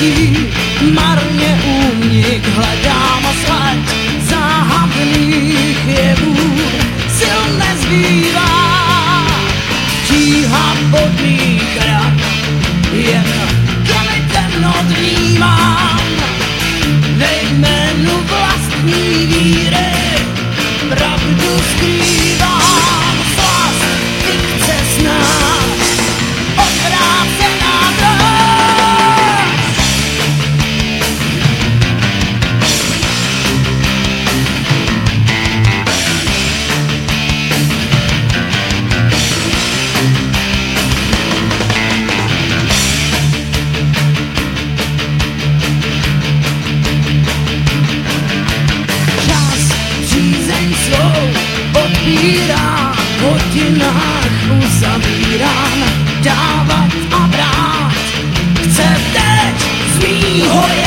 you. hodinách uzavírán dávat a brát. Chce teď z mýho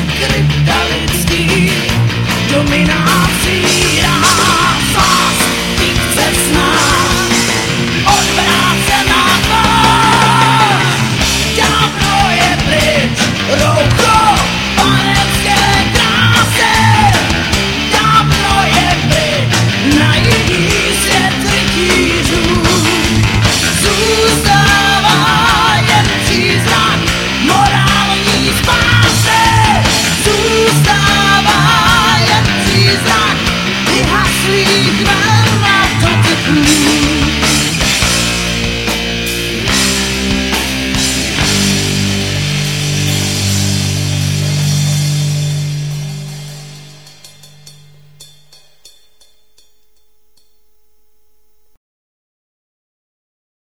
Mercury